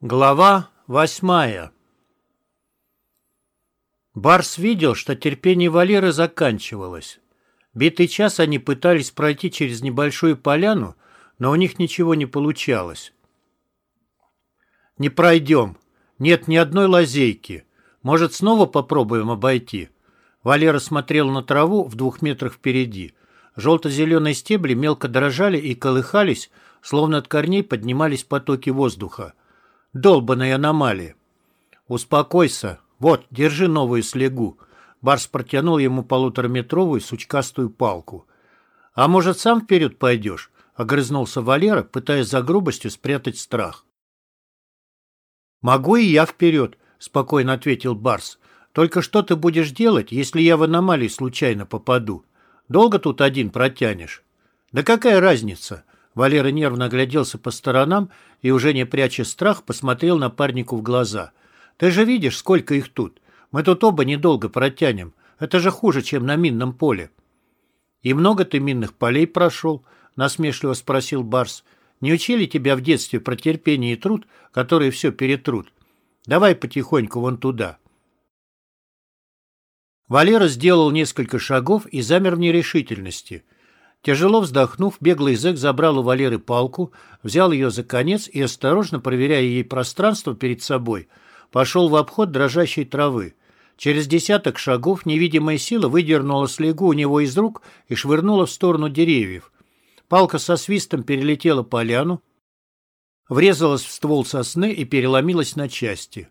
Глава восьмая Барс видел, что терпение Валеры заканчивалось. Битый час они пытались пройти через небольшую поляну, но у них ничего не получалось. «Не пройдем. Нет ни одной лазейки. Может, снова попробуем обойти?» Валера смотрел на траву в двух метрах впереди. Желто-зеленые стебли мелко дрожали и колыхались, словно от корней поднимались потоки воздуха. Долбаная аномалия. Успокойся. Вот, держи новую слегу. Барс протянул ему полутораметровую сучкастую палку. А может, сам вперед пойдешь? Огрызнулся Валера, пытаясь за грубостью спрятать страх. «Могу и я вперед», — спокойно ответил Барс. «Только что ты будешь делать, если я в аномалии случайно попаду? Долго тут один протянешь?» «Да какая разница?» Валера нервно огляделся по сторонам и, уже не пряча страх, посмотрел напарнику в глаза. «Ты же видишь, сколько их тут. Мы тут оба недолго протянем. Это же хуже, чем на минном поле». «И много ты минных полей прошел?» — насмешливо спросил Барс. «Не учили тебя в детстве про терпение и труд, которые все перетрут? Давай потихоньку вон туда». Валера сделал несколько шагов и замер в нерешительности — Тяжело вздохнув, беглый зэк забрал у Валеры палку, взял ее за конец и, осторожно проверяя ей пространство перед собой, пошел в обход дрожащей травы. Через десяток шагов невидимая сила выдернула слегу у него из рук и швырнула в сторону деревьев. Палка со свистом перелетела поляну, врезалась в ствол сосны и переломилась на части.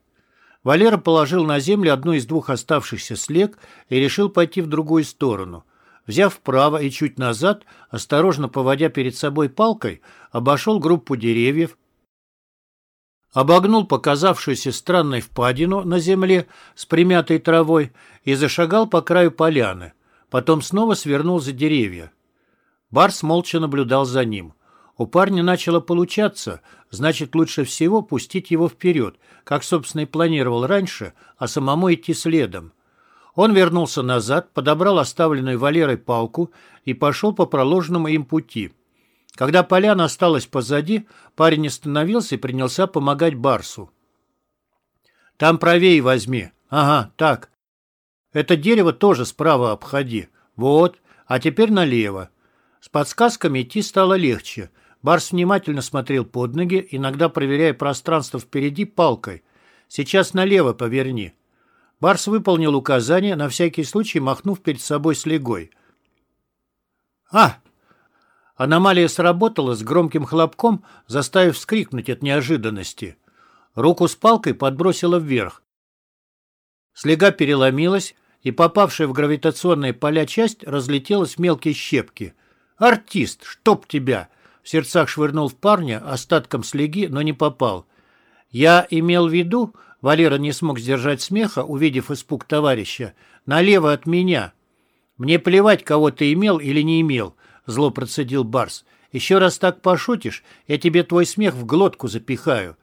Валера положил на землю одну из двух оставшихся слег и решил пойти в другую сторону — Взяв вправо и чуть назад, осторожно поводя перед собой палкой, обошел группу деревьев, обогнул показавшуюся странной впадину на земле с примятой травой и зашагал по краю поляны. Потом снова свернул за деревья. Барс молча наблюдал за ним. У парня начало получаться, значит, лучше всего пустить его вперед, как, собственно, и планировал раньше, а самому идти следом. Он вернулся назад, подобрал оставленную Валерой палку и пошел по проложенному им пути. Когда поляна осталась позади, парень остановился и принялся помогать Барсу. «Там правее возьми. Ага, так. Это дерево тоже справа обходи. Вот. А теперь налево». С подсказками идти стало легче. Барс внимательно смотрел под ноги, иногда проверяя пространство впереди палкой. «Сейчас налево поверни. Барс выполнил указание, на всякий случай махнув перед собой слегой. «А!» Аномалия сработала с громким хлопком, заставив вскрикнуть от неожиданности. Руку с палкой подбросила вверх. Слега переломилась, и попавшая в гравитационные поля часть разлетелась в мелкие щепки. «Артист, чтоб тебя!» В сердцах швырнул в парня остатком слеги, но не попал. «Я имел в виду, Валера не смог сдержать смеха, увидев испуг товарища. «Налево от меня!» «Мне плевать, кого ты имел или не имел», — зло процедил Барс. «Еще раз так пошутишь, я тебе твой смех в глотку запихаю».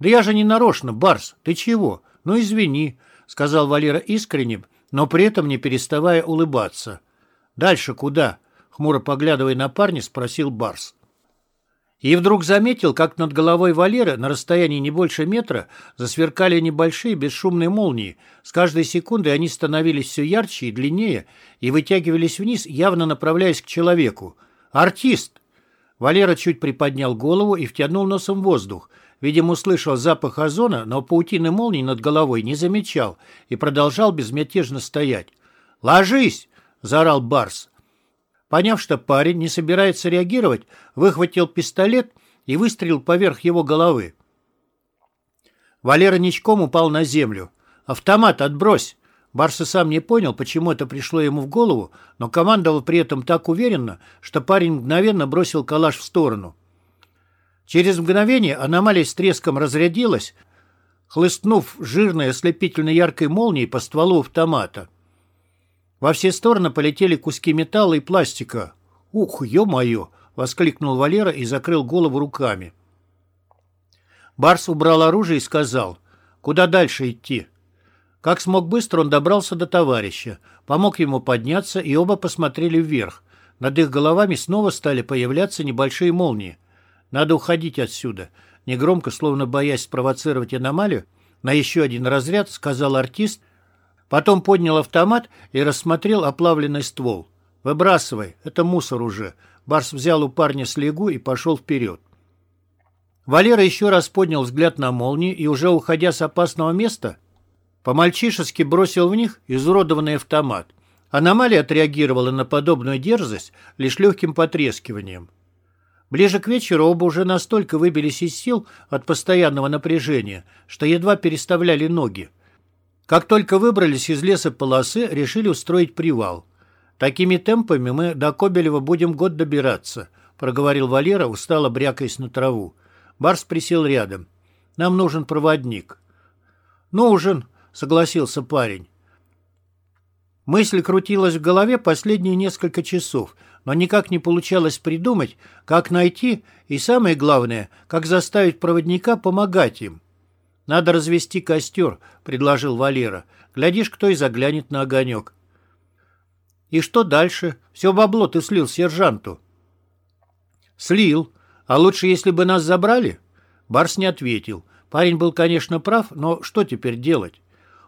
«Да я же не нарочно, Барс, ты чего? Ну, извини», — сказал Валера искренне, но при этом не переставая улыбаться. «Дальше куда?» — хмуро поглядывая на парня, спросил Барс. И вдруг заметил, как над головой Валеры на расстоянии не больше метра засверкали небольшие бесшумные молнии. С каждой секундой они становились все ярче и длиннее и вытягивались вниз, явно направляясь к человеку. «Артист!» Валера чуть приподнял голову и втянул носом воздух. Видимо, услышал запах озона, но паутины молний над головой не замечал и продолжал безмятежно стоять. «Ложись!» — заорал Барс. Поняв, что парень не собирается реагировать, выхватил пистолет и выстрелил поверх его головы. Валера ничком упал на землю. «Автомат отбрось!» Барс и сам не понял, почему это пришло ему в голову, но командовал при этом так уверенно, что парень мгновенно бросил калаш в сторону. Через мгновение аномалия с треском разрядилась, хлыстнув жирной ослепительно яркой молнией по стволу автомата. Во все стороны полетели куски металла и пластика. «Ух, ё-моё!» — воскликнул Валера и закрыл голову руками. Барс убрал оружие и сказал, «Куда дальше идти?» Как смог быстро, он добрался до товарища, помог ему подняться, и оба посмотрели вверх. Над их головами снова стали появляться небольшие молнии. Надо уходить отсюда. Негромко, словно боясь спровоцировать аномалию, на еще один разряд, сказал артист, потом поднял автомат и рассмотрел оплавленный ствол. «Выбрасывай, это мусор уже». Барс взял у парня слегу и пошел вперед. Валера еще раз поднял взгляд на молнии и, уже уходя с опасного места, по-мальчишески бросил в них изуродованный автомат. Аномалия отреагировала на подобную дерзость лишь легким потрескиванием. Ближе к вечеру оба уже настолько выбились из сил от постоянного напряжения, что едва переставляли ноги. Как только выбрались из леса полосы, решили устроить привал. «Такими темпами мы до Кобелева будем год добираться», — проговорил Валера, устало брякаясь на траву. Барс присел рядом. «Нам нужен проводник». «Нужен», — согласился парень. Мысль крутилась в голове последние несколько часов, но никак не получалось придумать, как найти и, самое главное, как заставить проводника помогать им. «Надо развести костер», — предложил Валера. «Глядишь, кто и заглянет на огонек». «И что дальше? Все бабло ты слил сержанту». «Слил. А лучше, если бы нас забрали?» Барс не ответил. Парень был, конечно, прав, но что теперь делать?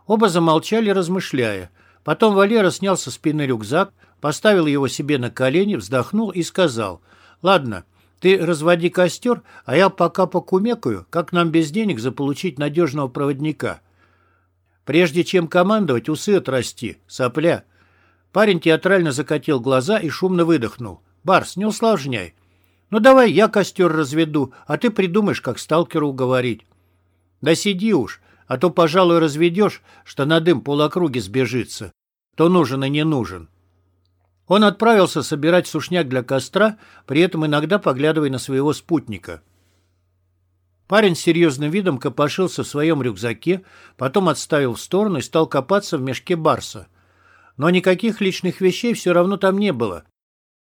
Оба замолчали, размышляя. Потом Валера снял со спины рюкзак, поставил его себе на колени, вздохнул и сказал, «Ладно, ты разводи костер, а я пока покумекаю, как нам без денег заполучить надежного проводника. Прежде чем командовать, усы отрасти, сопля». Парень театрально закатил глаза и шумно выдохнул. «Барс, не усложняй. Ну давай я костер разведу, а ты придумаешь, как сталкеру уговорить». «Да сиди уж, а то, пожалуй, разведешь, что на дым полокруги сбежится. То нужен и не нужен». Он отправился собирать сушняк для костра, при этом иногда поглядывая на своего спутника. Парень с серьезным видом копошился в своем рюкзаке, потом отставил в сторону и стал копаться в мешке барса. Но никаких личных вещей все равно там не было.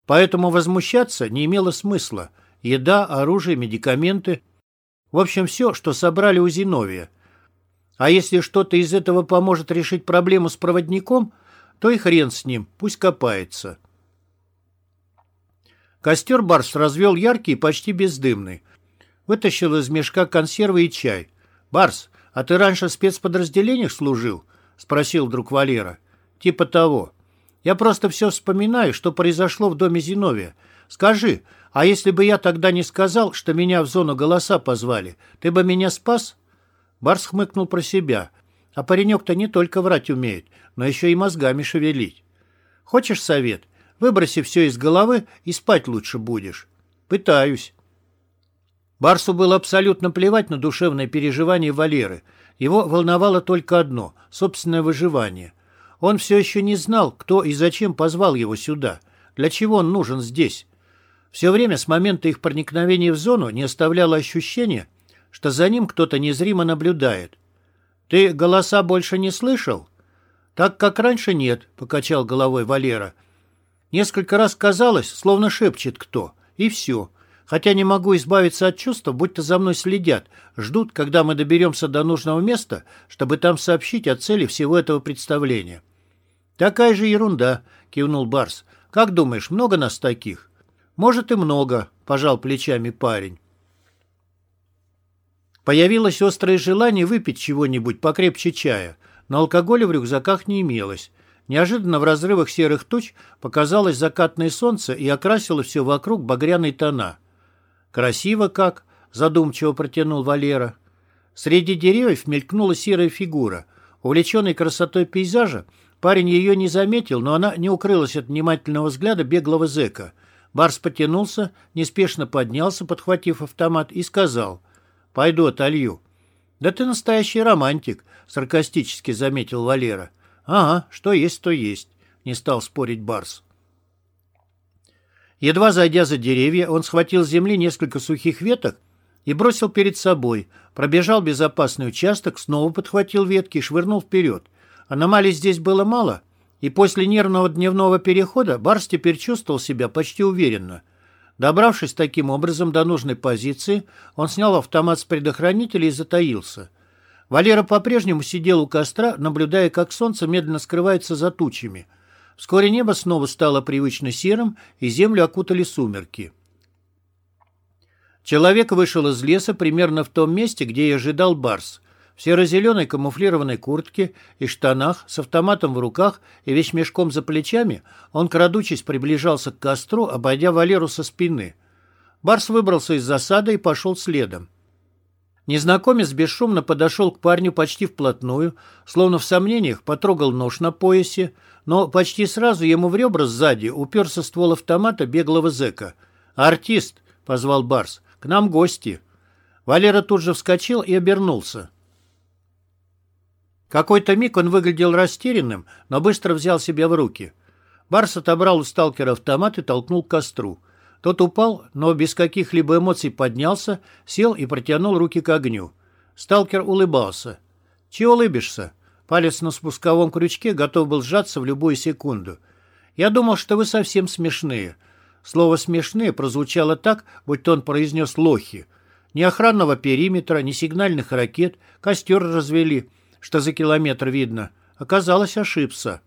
Поэтому возмущаться не имело смысла. Еда, оружие, медикаменты. В общем, все, что собрали у Зиновия. А если что-то из этого поможет решить проблему с проводником – то и хрен с ним, пусть копается. Костер Барс развел яркий и почти бездымный. Вытащил из мешка консервы и чай. «Барс, а ты раньше в спецподразделениях служил?» — спросил друг Валера. «Типа того. Я просто все вспоминаю, что произошло в доме Зиновия. Скажи, а если бы я тогда не сказал, что меня в зону голоса позвали, ты бы меня спас?» Барс хмыкнул про себя. А паренек-то не только врать умеет, но еще и мозгами шевелить. Хочешь совет? Выброси все из головы и спать лучше будешь. Пытаюсь. Барсу было абсолютно плевать на душевное переживание Валеры. Его волновало только одно — собственное выживание. Он все еще не знал, кто и зачем позвал его сюда, для чего он нужен здесь. Все время с момента их проникновения в зону не оставляло ощущения, что за ним кто-то незримо наблюдает. «Ты голоса больше не слышал?» «Так, как раньше, нет», — покачал головой Валера. «Несколько раз казалось, словно шепчет кто, и все. Хотя не могу избавиться от чувства, будто за мной следят, ждут, когда мы доберемся до нужного места, чтобы там сообщить о цели всего этого представления». «Такая же ерунда», — кивнул Барс. «Как думаешь, много нас таких?» «Может, и много», — пожал плечами парень. Появилось острое желание выпить чего-нибудь покрепче чая, но алкоголя в рюкзаках не имелось. Неожиданно в разрывах серых туч показалось закатное солнце и окрасило все вокруг багряной тона. «Красиво как!» — задумчиво протянул Валера. Среди деревьев мелькнула серая фигура. Увлеченный красотой пейзажа, парень ее не заметил, но она не укрылась от внимательного взгляда беглого зэка. Барс потянулся, неспешно поднялся, подхватив автомат, и сказал — Пойду отолью. Да ты настоящий романтик, саркастически заметил Валера. Ага, что есть, то есть, не стал спорить Барс. Едва зайдя за деревья, он схватил с земли несколько сухих веток и бросил перед собой, пробежал безопасный участок, снова подхватил ветки и швырнул вперед. Аномалий здесь было мало, и после нервного дневного перехода Барс теперь чувствовал себя почти уверенно. Добравшись таким образом до нужной позиции, он снял автомат с предохранителя и затаился. Валера по-прежнему сидел у костра, наблюдая, как солнце медленно скрывается за тучами. Вскоре небо снова стало привычно серым, и землю окутали сумерки. Человек вышел из леса примерно в том месте, где и ожидал Барс. В серо-зеленой камуфлированной куртке и штанах, с автоматом в руках и весь мешком за плечами, он, крадучись, приближался к костру, обойдя Валеру со спины. Барс выбрался из засады и пошел следом. Незнакомец бесшумно подошел к парню почти вплотную, словно в сомнениях потрогал нож на поясе, но почти сразу ему в ребра сзади уперся ствол автомата беглого зэка. «Артист!» — позвал Барс. «К нам гости!» Валера тут же вскочил и обернулся. Какой-то миг он выглядел растерянным, но быстро взял себя в руки. Барс отобрал у сталкера автомат и толкнул к костру. Тот упал, но без каких-либо эмоций поднялся, сел и протянул руки к огню. Сталкер улыбался. «Чего улыбишься?» Палец на спусковом крючке готов был сжаться в любую секунду. «Я думал, что вы совсем смешные». Слово «смешные» прозвучало так, будто он произнес «лохи». Ни охранного периметра, ни сигнальных ракет, костер развели — что за километр видно. Оказалось, ошибся.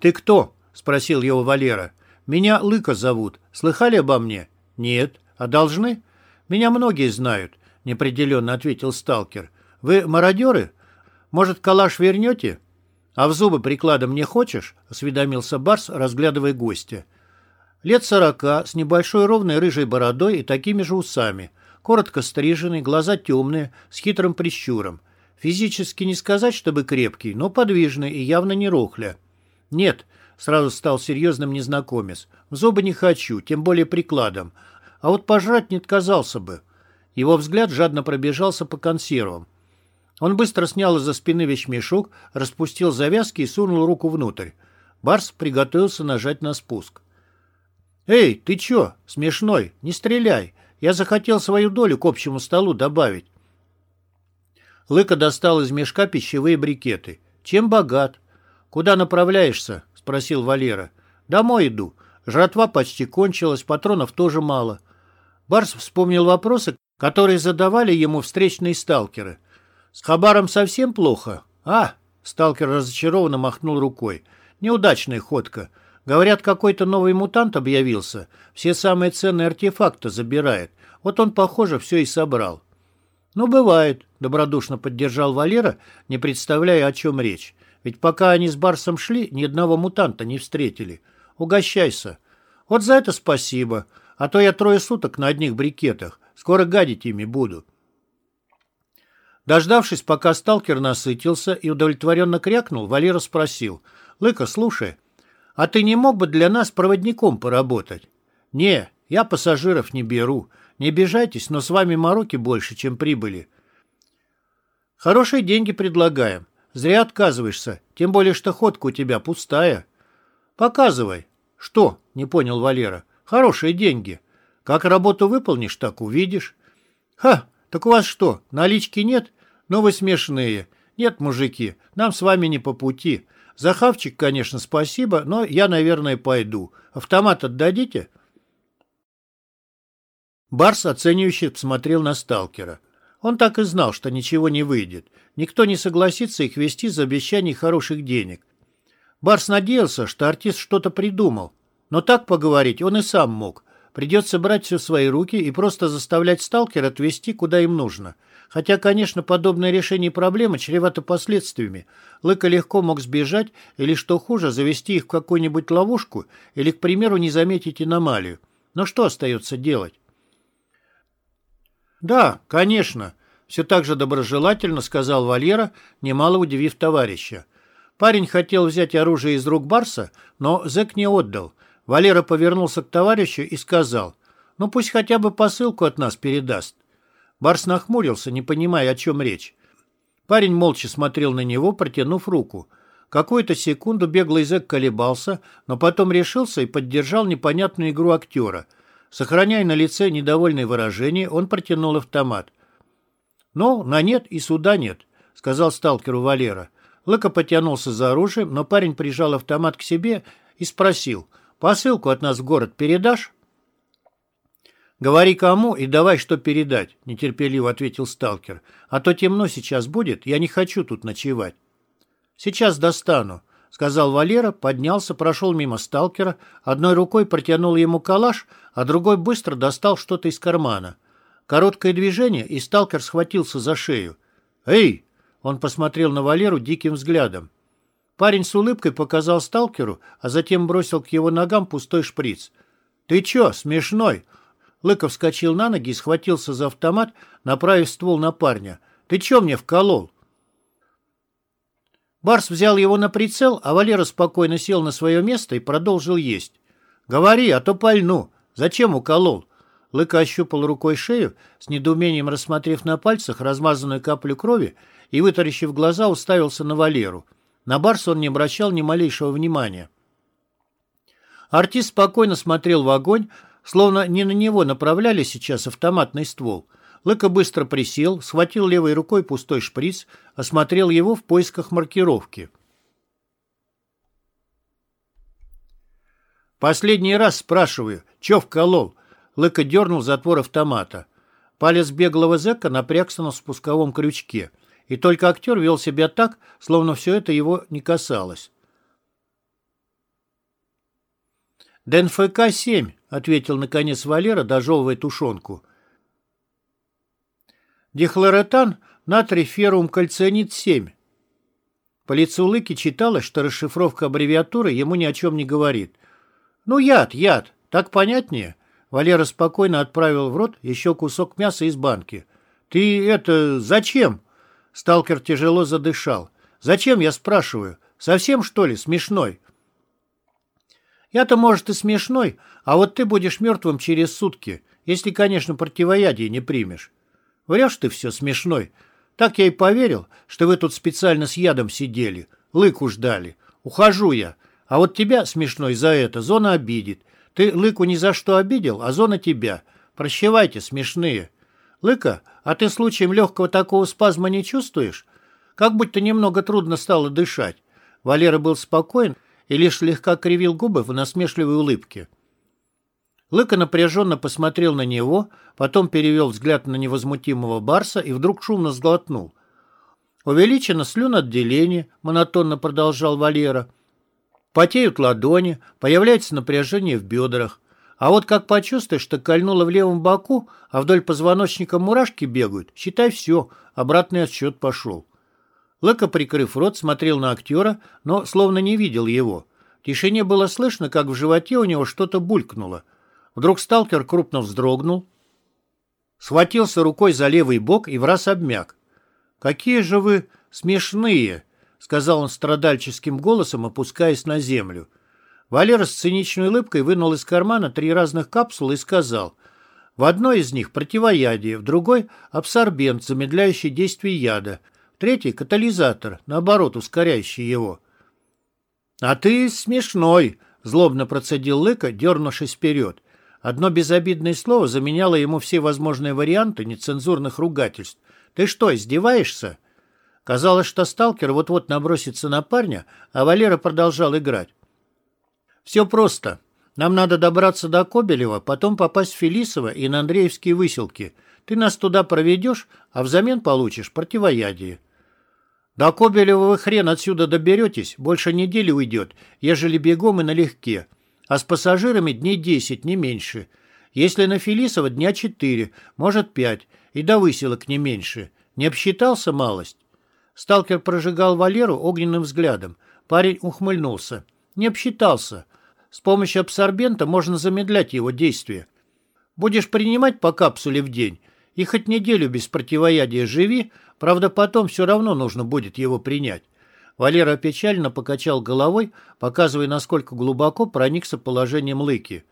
«Ты кто?» — спросил его Валера. «Меня Лыка зовут. Слыхали обо мне?» «Нет. А должны?» «Меня многие знают», — неопределенно ответил сталкер. «Вы мародеры? Может, калаш вернете?» «А в зубы прикладом не хочешь?» — осведомился Барс, разглядывая гостя. Лет сорока, с небольшой ровной рыжей бородой и такими же усами. Коротко стриженный, глаза темные, с хитрым прищуром. Физически не сказать, чтобы крепкий, но подвижный и явно не рухля. «Нет», — сразу стал серьезным незнакомец, — «в зубы не хочу, тем более прикладом. А вот пожрать не отказался бы». Его взгляд жадно пробежался по консервам. Он быстро снял из-за спины вещмешок, распустил завязки и сунул руку внутрь. Барс приготовился нажать на спуск. «Эй, ты чё? Смешной, не стреляй. Я захотел свою долю к общему столу добавить. Лыка достал из мешка пищевые брикеты. «Чем богат?» «Куда направляешься?» — спросил Валера. «Домой иду. Жратва почти кончилась, патронов тоже мало». Барс вспомнил вопросы, которые задавали ему встречные сталкеры. «С Хабаром совсем плохо?» «А!» — сталкер разочарованно махнул рукой. «Неудачная ходка. Говорят, какой-то новый мутант объявился. Все самые ценные артефакты забирает. Вот он, похоже, все и собрал. «Ну, бывает», — добродушно поддержал Валера, не представляя, о чем речь. «Ведь пока они с Барсом шли, ни одного мутанта не встретили. Угощайся. Вот за это спасибо, а то я трое суток на одних брикетах. Скоро гадить ими буду». Дождавшись, пока сталкер насытился и удовлетворенно крякнул, Валера спросил. «Лыка, слушай, а ты не мог бы для нас проводником поработать?» «Не, я пассажиров не беру. Не обижайтесь, но с вами мороки больше, чем прибыли. Хорошие деньги предлагаем. Зря отказываешься, тем более, что ходка у тебя пустая. Показывай. Что? Не понял Валера. Хорошие деньги. Как работу выполнишь, так увидишь. Ха, так у вас что, налички нет? Ну вы смешные. Нет, мужики, нам с вами не по пути. За хавчик, конечно, спасибо, но я, наверное, пойду. Автомат отдадите?» Барс оценивающе посмотрел на сталкера. Он так и знал, что ничего не выйдет. Никто не согласится их вести за обещание хороших денег. Барс надеялся, что артист что-то придумал. Но так поговорить он и сам мог. Придется брать все в свои руки и просто заставлять сталкера отвезти, куда им нужно. Хотя, конечно, подобное решение проблемы чревато последствиями. Лыка легко мог сбежать или, что хуже, завести их в какую-нибудь ловушку или, к примеру, не заметить аномалию. Но что остается делать? «Да, конечно», — все так же доброжелательно сказал Валера, немало удивив товарища. Парень хотел взять оружие из рук Барса, но зэк не отдал. Валера повернулся к товарищу и сказал, «Ну пусть хотя бы посылку от нас передаст». Барс нахмурился, не понимая, о чем речь. Парень молча смотрел на него, протянув руку. Какую-то секунду беглый зэк колебался, но потом решился и поддержал непонятную игру актера. Сохраняя на лице недовольное выражение, он протянул автомат. «Ну, на нет и суда нет», — сказал сталкеру Валера. Лыка потянулся за оружием, но парень прижал автомат к себе и спросил, «Посылку от нас в город передашь?» «Говори кому и давай что передать», — нетерпеливо ответил сталкер. «А то темно сейчас будет, я не хочу тут ночевать». «Сейчас достану». — сказал Валера, поднялся, прошел мимо сталкера, одной рукой протянул ему калаш, а другой быстро достал что-то из кармана. Короткое движение, и сталкер схватился за шею. «Эй!» — он посмотрел на Валеру диким взглядом. Парень с улыбкой показал сталкеру, а затем бросил к его ногам пустой шприц. «Ты чё, смешной?» Лыков вскочил на ноги и схватился за автомат, направив ствол на парня. «Ты чё мне вколол?» Барс взял его на прицел, а Валера спокойно сел на свое место и продолжил есть. «Говори, а то пальну. Зачем уколол?» Лыка ощупал рукой шею, с недоумением рассмотрев на пальцах размазанную каплю крови и, вытаращив глаза, уставился на Валеру. На Барса он не обращал ни малейшего внимания. Артист спокойно смотрел в огонь, словно не на него направляли сейчас автоматный ствол. Лыка быстро присел, схватил левой рукой пустой шприц, осмотрел его в поисках маркировки. «Последний раз спрашиваю, чё вколол?» Лыка дернул затвор автомата. Палец беглого зэка напрягся на спусковом крючке, и только актер вел себя так, словно все это его не касалось. «ДНФК-7», — ответил наконец Валера, дожевывая тушенку. «Дихлоретан, натрий феррум кальцинит-7». По лицу Лыки читалось, что расшифровка аббревиатуры ему ни о чем не говорит. «Ну, яд, яд, так понятнее?» Валера спокойно отправил в рот еще кусок мяса из банки. «Ты это... зачем?» Сталкер тяжело задышал. «Зачем, я спрашиваю? Совсем, что ли, смешной?» «Я-то, может, и смешной, а вот ты будешь мертвым через сутки, если, конечно, противоядие не примешь. Врешь ты все, смешной. Так я и поверил, что вы тут специально с ядом сидели, лыку ждали. Ухожу я. А вот тебя, смешной, за это зона обидит. Ты Лыку ни за что обидел, а зона тебя. Прощевайте, смешные. Лыка, а ты случаем легкого такого спазма не чувствуешь? Как будто немного трудно стало дышать. Валера был спокоен и лишь слегка кривил губы в насмешливой улыбке. Лыка напряженно посмотрел на него, потом перевел взгляд на невозмутимого Барса и вдруг шумно сглотнул. «Увеличено слюноотделение», — монотонно продолжал Валера. Потеют ладони, появляется напряжение в бедрах. А вот как почувствуешь, что кольнуло в левом боку, а вдоль позвоночника мурашки бегают, считай все, обратный отсчет пошел. Лыка, прикрыв рот, смотрел на актера, но словно не видел его. В тишине было слышно, как в животе у него что-то булькнуло. Вдруг сталкер крупно вздрогнул, схватился рукой за левый бок и враз обмяк. «Какие же вы смешные!» — сказал он страдальческим голосом, опускаясь на землю. Валера с циничной улыбкой вынул из кармана три разных капсулы и сказал, в одной из них противоядие, в другой — абсорбент, замедляющий действие яда, в третьей — катализатор, наоборот, ускоряющий его. «А ты смешной!» — злобно процедил Лыка, дернувшись вперед. Одно безобидное слово заменяло ему все возможные варианты нецензурных ругательств. «Ты что, издеваешься?» Казалось, что сталкер вот-вот набросится на парня, а Валера продолжал играть. «Все просто. Нам надо добраться до Кобелева, потом попасть в Фелисово и на Андреевские выселки. Ты нас туда проведешь, а взамен получишь противоядие». «До Кобелева вы хрен отсюда доберетесь, больше недели уйдет, ежели бегом и налегке. А с пассажирами дней десять, не меньше. Если на Фелисово дня четыре, может пять, и до выселок не меньше. Не обсчитался малость?» Сталкер прожигал Валеру огненным взглядом. Парень ухмыльнулся. Не обсчитался. С помощью абсорбента можно замедлять его действие. Будешь принимать по капсуле в день, и хоть неделю без противоядия живи, правда потом все равно нужно будет его принять. Валера печально покачал головой, показывая, насколько глубоко проникся положением Лыки.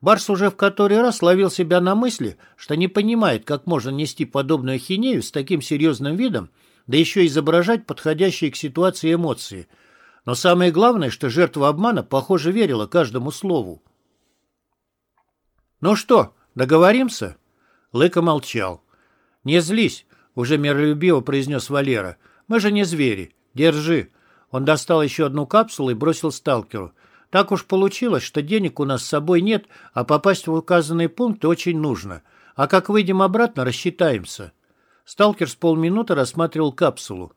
Барс уже в который раз ловил себя на мысли, что не понимает, как можно нести подобную хинею с таким серьезным видом, да еще изображать подходящие к ситуации эмоции. Но самое главное, что жертва обмана, похоже, верила каждому слову. «Ну что, договоримся?» Лыка молчал. «Не злись», — уже миролюбиво произнес Валера. «Мы же не звери. Держи». Он достал еще одну капсулу и бросил сталкеру. «Так уж получилось, что денег у нас с собой нет, а попасть в указанный пункт очень нужно. А как выйдем обратно, рассчитаемся». Сталкер с полминуты рассматривал капсулу.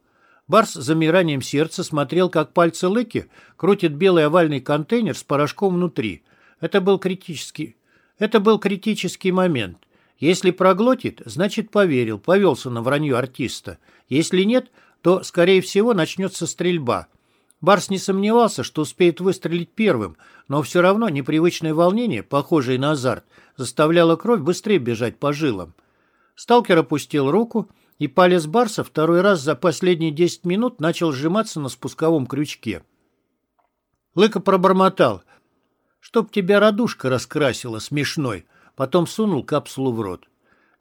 Барс с замиранием сердца смотрел, как пальцы Лыки крутят белый овальный контейнер с порошком внутри. Это был критический... Это был критический момент. Если проглотит, значит поверил, повелся на вранье артиста. Если нет, то, скорее всего, начнется стрельба. Барс не сомневался, что успеет выстрелить первым, но все равно непривычное волнение, похожее на азарт, заставляло кровь быстрее бежать по жилам. Сталкер опустил руку, и палец Барса второй раз за последние десять минут начал сжиматься на спусковом крючке. Лыка пробормотал. «Чтоб тебя радушка раскрасила, смешной!» Потом сунул капсулу в рот.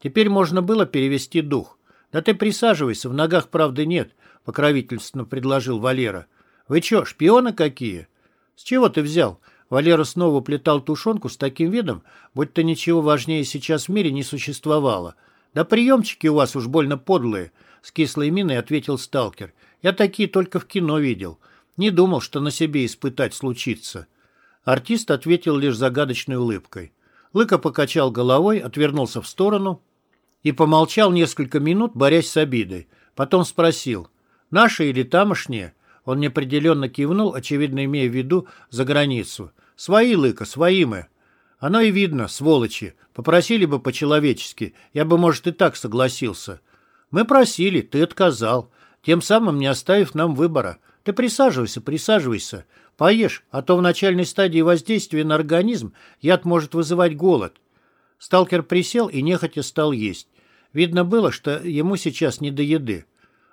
Теперь можно было перевести дух. «Да ты присаживайся, в ногах правды нет», — покровительственно предложил Валера. «Вы чё, шпионы какие?» «С чего ты взял?» Валера снова плетал тушенку с таким видом, будто ничего важнее сейчас в мире не существовало — «Да приемчики у вас уж больно подлые», — с кислой миной ответил сталкер. «Я такие только в кино видел. Не думал, что на себе испытать случится». Артист ответил лишь загадочной улыбкой. Лыка покачал головой, отвернулся в сторону и помолчал несколько минут, борясь с обидой. Потом спросил, «Наши или тамошние?» Он неопределенно кивнул, очевидно имея в виду за границу. «Свои, Лыка, свои мы». Оно и видно, сволочи. Попросили бы по-человечески, я бы, может, и так согласился. Мы просили, ты отказал, тем самым не оставив нам выбора. Ты присаживайся, присаживайся. Поешь, а то в начальной стадии воздействия на организм яд может вызывать голод. Сталкер присел и нехотя стал есть. Видно было, что ему сейчас не до еды.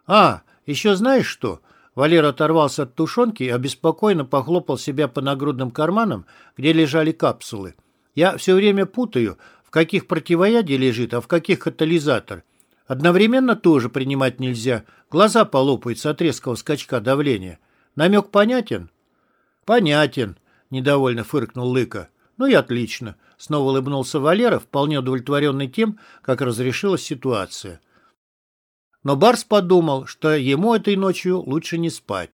«А, еще знаешь что?» Валера оторвался от тушенки и обеспокоенно похлопал себя по нагрудным карманам, где лежали капсулы. Я все время путаю, в каких противоядие лежит, а в каких катализатор. Одновременно тоже принимать нельзя. Глаза полопаются от резкого скачка давления. Намек понятен? Понятен, недовольно фыркнул Лыка. Ну и отлично. Снова улыбнулся Валера, вполне удовлетворенный тем, как разрешилась ситуация. Но Барс подумал, что ему этой ночью лучше не спать.